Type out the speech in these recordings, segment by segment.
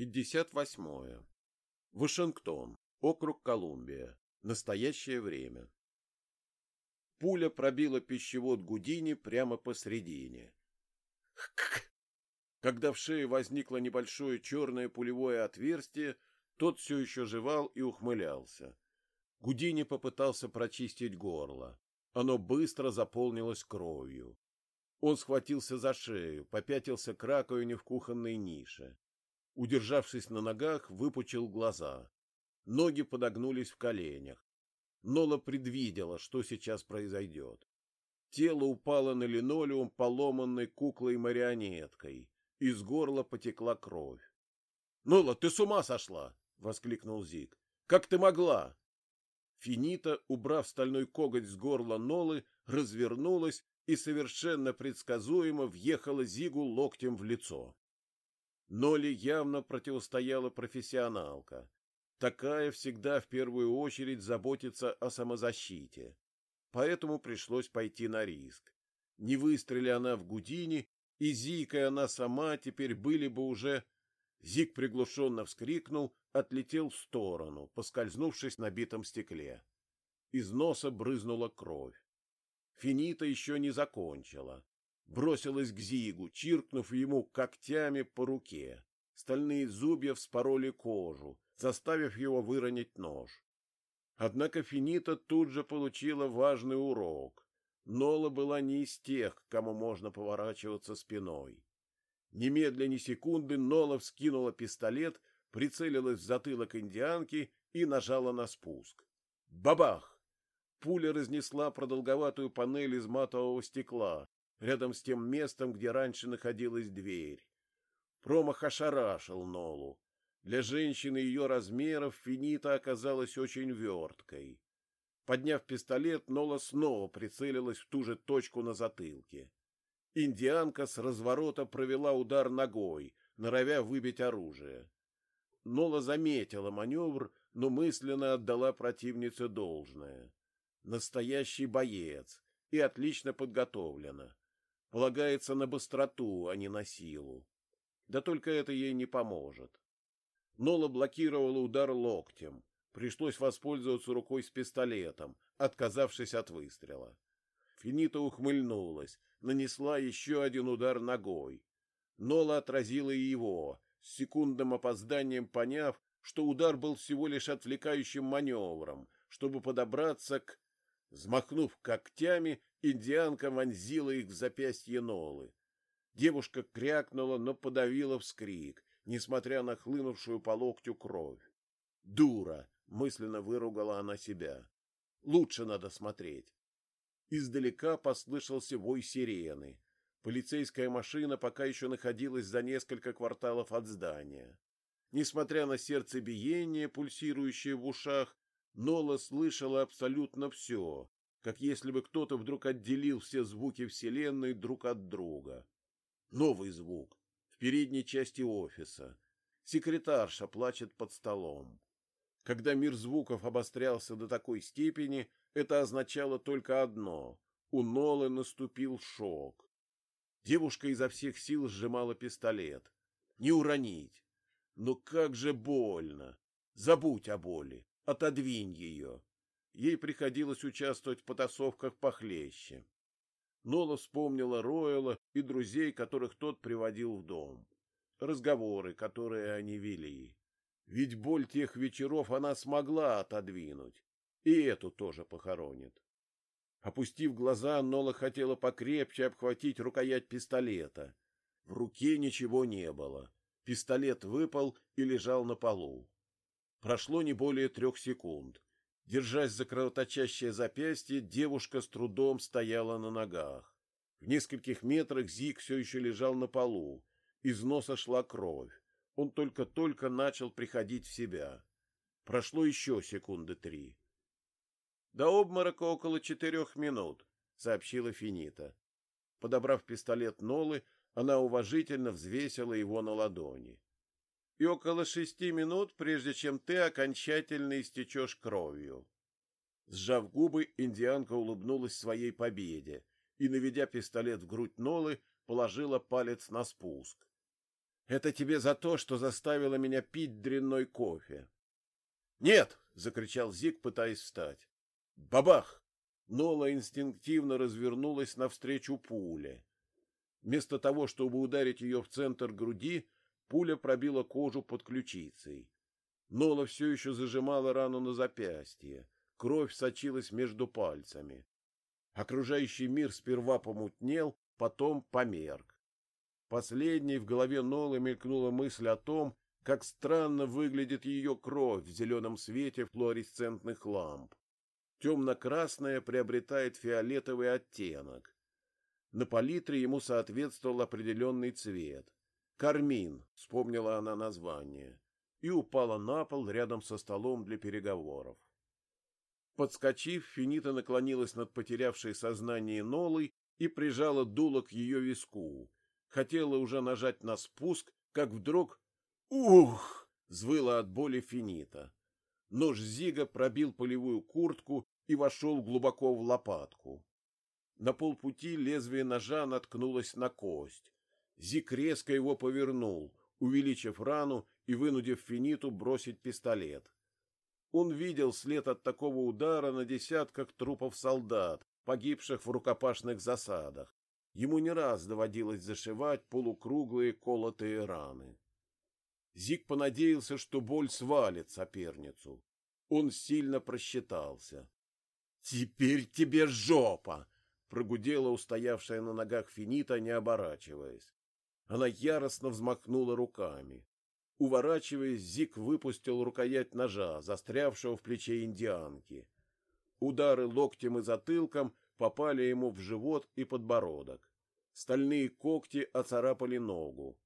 58. Вашингтон, округ Колумбия. Настоящее время. Пуля пробила пищевод Гудини прямо посредине. Когда в шее возникло небольшое черное пулевое отверстие, тот все еще жевал и ухмылялся. Гудини попытался прочистить горло. Оно быстро заполнилось кровью. Он схватился за шею, попятился к раковине в кухонной нише. Удержавшись на ногах, выпучил глаза. Ноги подогнулись в коленях. Нола предвидела, что сейчас произойдет. Тело упало на линолеум поломанной куклой-марионеткой. Из горла потекла кровь. — Нола, ты с ума сошла! — воскликнул Зиг. — Как ты могла? Финита, убрав стальной коготь с горла Нолы, развернулась и совершенно предсказуемо въехала Зигу локтем в лицо. Ноле явно противостояла профессионалка. Такая всегда в первую очередь заботится о самозащите. Поэтому пришлось пойти на риск. Не выстрели она в Гудини, и Зик и она сама теперь были бы уже... Зик приглушенно вскрикнул, отлетел в сторону, поскользнувшись на битом стекле. Из носа брызнула кровь. Финита еще не закончила бросилась к Зигу, чиркнув ему когтями по руке. Стальные зубья вспороли кожу, заставив его выронить нож. Однако Финита тут же получила важный урок. Нола была не из тех, кому можно поворачиваться спиной. Немедля ни секунды Нола вскинула пистолет, прицелилась в затылок индианки и нажала на спуск. Бабах! Пуля разнесла продолговатую панель из матового стекла, рядом с тем местом, где раньше находилась дверь. Промах ошарашил Нолу. Для женщины ее размеров Финита оказалась очень верткой. Подняв пистолет, Нола снова прицелилась в ту же точку на затылке. Индианка с разворота провела удар ногой, норовя выбить оружие. Нола заметила маневр, но мысленно отдала противнице должное. Настоящий боец и отлично подготовлена полагается на быстроту, а не на силу. Да только это ей не поможет. Нола блокировала удар локтем. Пришлось воспользоваться рукой с пистолетом, отказавшись от выстрела. Финита ухмыльнулась, нанесла еще один удар ногой. Нола отразила его, с секундным опозданием поняв, что удар был всего лишь отвлекающим маневром, чтобы подобраться к... Взмахнув когтями, Индианка вонзила их в запястье Нолы. Девушка крякнула, но подавила вскрик, несмотря на хлынувшую по локтю кровь. «Дура!» — мысленно выругала она себя. «Лучше надо смотреть». Издалека послышался вой сирены. Полицейская машина пока еще находилась за несколько кварталов от здания. Несмотря на сердцебиение, пульсирующее в ушах, Нола слышала абсолютно все, как если бы кто-то вдруг отделил все звуки Вселенной друг от друга. Новый звук в передней части офиса. Секретарша плачет под столом. Когда мир звуков обострялся до такой степени, это означало только одно — у Нолы наступил шок. Девушка изо всех сил сжимала пистолет. Не уронить. Но как же больно! Забудь о боли, отодвинь ее ей приходилось участвовать в потасовках похлеще. Нола вспомнила Ройла и друзей, которых тот приводил в дом. Разговоры, которые они вели. Ведь боль тех вечеров она смогла отодвинуть. И эту тоже похоронит. Опустив глаза, Нола хотела покрепче обхватить рукоять пистолета. В руке ничего не было. Пистолет выпал и лежал на полу. Прошло не более трех секунд. Держась за кровоточащее запястье, девушка с трудом стояла на ногах. В нескольких метрах Зик все еще лежал на полу. Из носа шла кровь. Он только-только начал приходить в себя. Прошло еще секунды три. — До обморока около четырех минут, — сообщила Финита. Подобрав пистолет Нолы, она уважительно взвесила его на ладони и около шести минут, прежде чем ты окончательно истечешь кровью. Сжав губы, индианка улыбнулась своей победе и, наведя пистолет в грудь Нолы, положила палец на спуск. Это тебе за то, что заставила меня пить дрянной кофе. Нет, закричал Зик, пытаясь встать. Бабах! Нола инстинктивно развернулась навстречу пуле. Вместо того, чтобы ударить ее в центр груди, пуля пробила кожу под ключицей. Нола все еще зажимала рану на запястье. Кровь сочилась между пальцами. Окружающий мир сперва помутнел, потом померк. Последней в голове Нолы мелькнула мысль о том, как странно выглядит ее кровь в зеленом свете флуоресцентных ламп. Темно-красная приобретает фиолетовый оттенок. На палитре ему соответствовал определенный цвет. «Кармин», — вспомнила она название, и упала на пол рядом со столом для переговоров. Подскочив, Финита наклонилась над потерявшей сознание Нолой и прижала дуло к ее виску. Хотела уже нажать на спуск, как вдруг... «Ух!» — взвыла от боли Финита. Нож Зига пробил полевую куртку и вошел глубоко в лопатку. На полпути лезвие ножа наткнулось на кость. Зиг резко его повернул, увеличив рану и вынудив Финиту бросить пистолет. Он видел след от такого удара на десятках трупов солдат, погибших в рукопашных засадах. Ему не раз доводилось зашивать полукруглые колотые раны. Зиг понадеялся, что боль свалит соперницу. Он сильно просчитался. «Теперь тебе жопа!» — прогудела устоявшая на ногах Финита, не оборачиваясь. Она яростно взмахнула руками. Уворачиваясь, Зик выпустил рукоять ножа, застрявшего в плече индианки. Удары локтем и затылком попали ему в живот и подбородок. Стальные когти оцарапали ногу.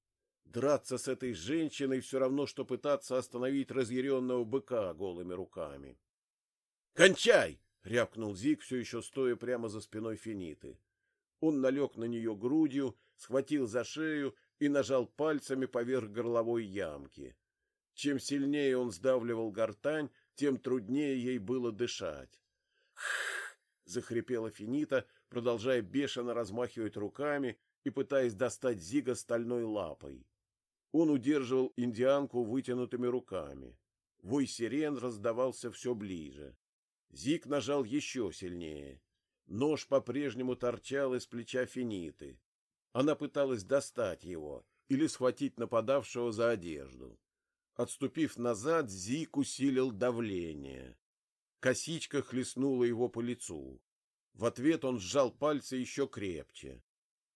Драться с этой женщиной все равно, что пытаться остановить разъяренного быка голыми руками. «Кончай!» — рявкнул Зик, все еще стоя прямо за спиной Финиты. Он налег на нее грудью, схватил за шею и нажал пальцами поверх горловой ямки. Чем сильнее он сдавливал гортань, тем труднее ей было дышать. Захрипела Финита, продолжая бешено размахивать руками и пытаясь достать Зига стальной лапой. Он удерживал индианку вытянутыми руками. Вой сирен раздавался все ближе. Зиг нажал еще сильнее. Нож по-прежнему торчал из плеча Финиты. Она пыталась достать его или схватить нападавшего за одежду. Отступив назад, Зик усилил давление. Косичка хлестнула его по лицу. В ответ он сжал пальцы еще крепче.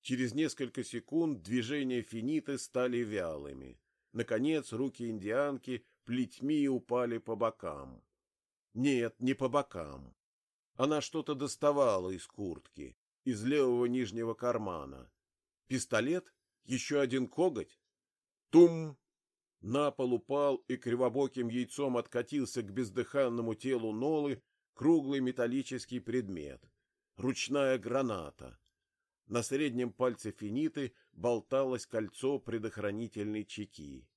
Через несколько секунд движения финиты стали вялыми. Наконец руки индианки плетьми упали по бокам. Нет, не по бокам. Она что-то доставала из куртки, из левого нижнего кармана. Пистолет? Еще один коготь? Тум! На пол упал и кривобоким яйцом откатился к бездыханному телу Нолы круглый металлический предмет. Ручная граната. На среднем пальце финиты болталось кольцо предохранительной чеки.